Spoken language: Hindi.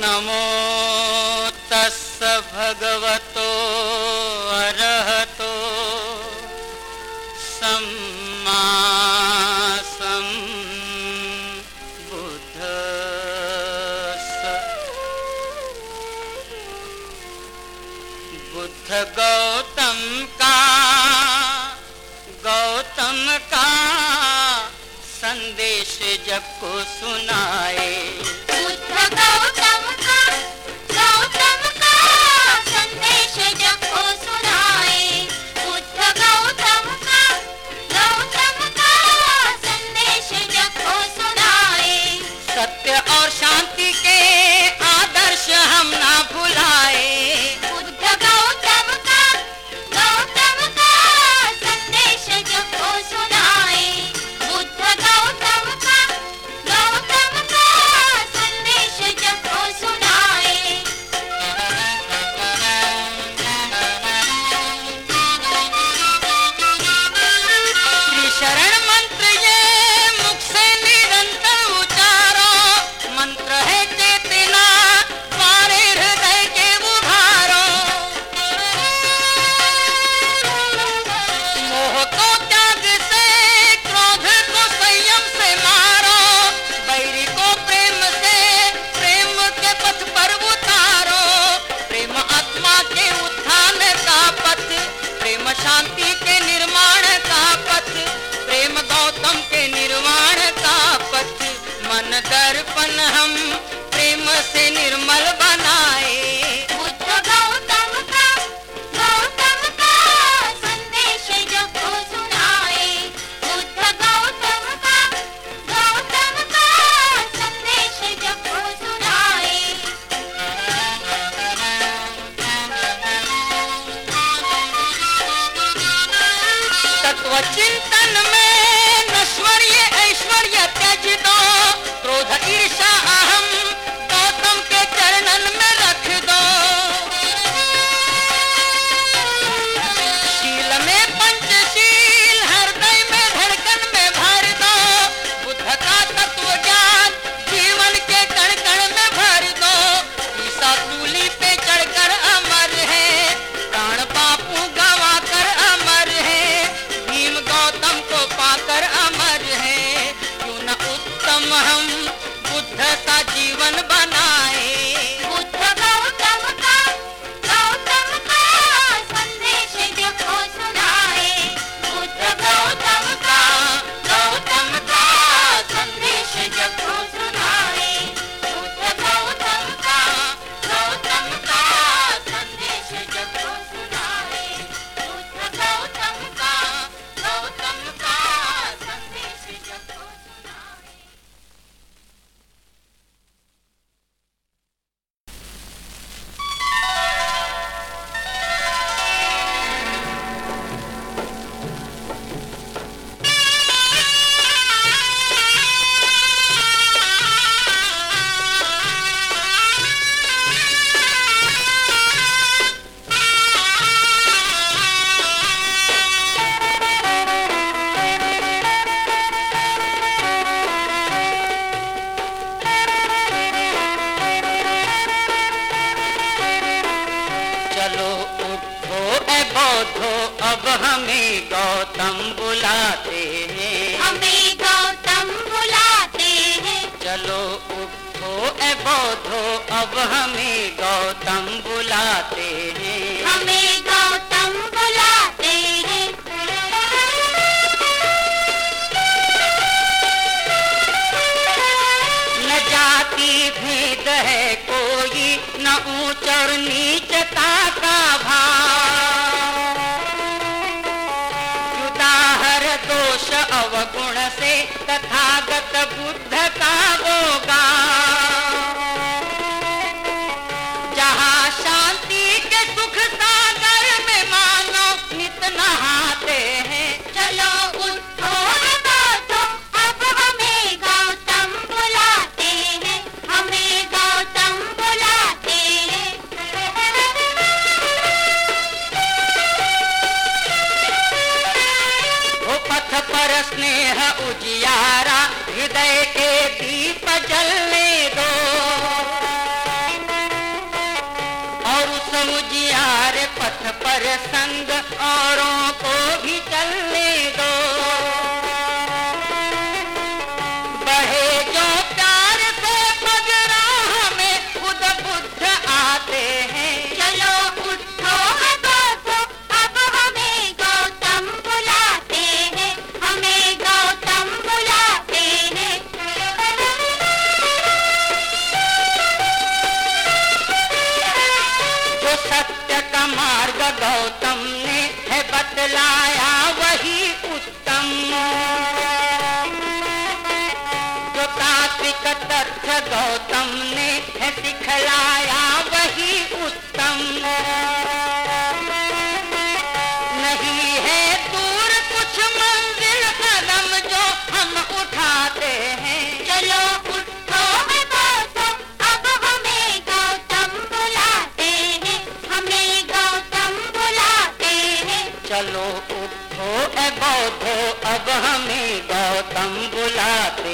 नमो तस्स भगवत अरहतो। सम्मा बुद्ध गौतम का गौतम का संदेश जब को सुना। दर्पण हम प्रेम से निर्मल बनाए। गौतम गौतम संदेश संदेश सुनाए। तत्व चिंतन में नश्वरी मन बोधो अब हमें गौतम बुलाते हैं। हमें गौतम बुलाते हैं। चलो उठो ए बोधो अब हमें गौतम बुलाते हैं। हमें गौतम बुलाते हैं। न जाति भेद है कोई न ऊंच और नीचता का भाव। गुण से तथागत बुद्ध का होगा। गौतम ने है बतलाया वही उत्तम। तथ्य गौतम ने है सिखलाया वही उत्तम। नहीं है दूर कुछ मंजिल कदम जो हम उठाते हैं। चलो उठो गौतम, अब हमें गौतम बुलाते हैं, हमें गौतम बुलाते हैं। चलो उठो, ए बौद्धो अब हमें गौतम बुलाते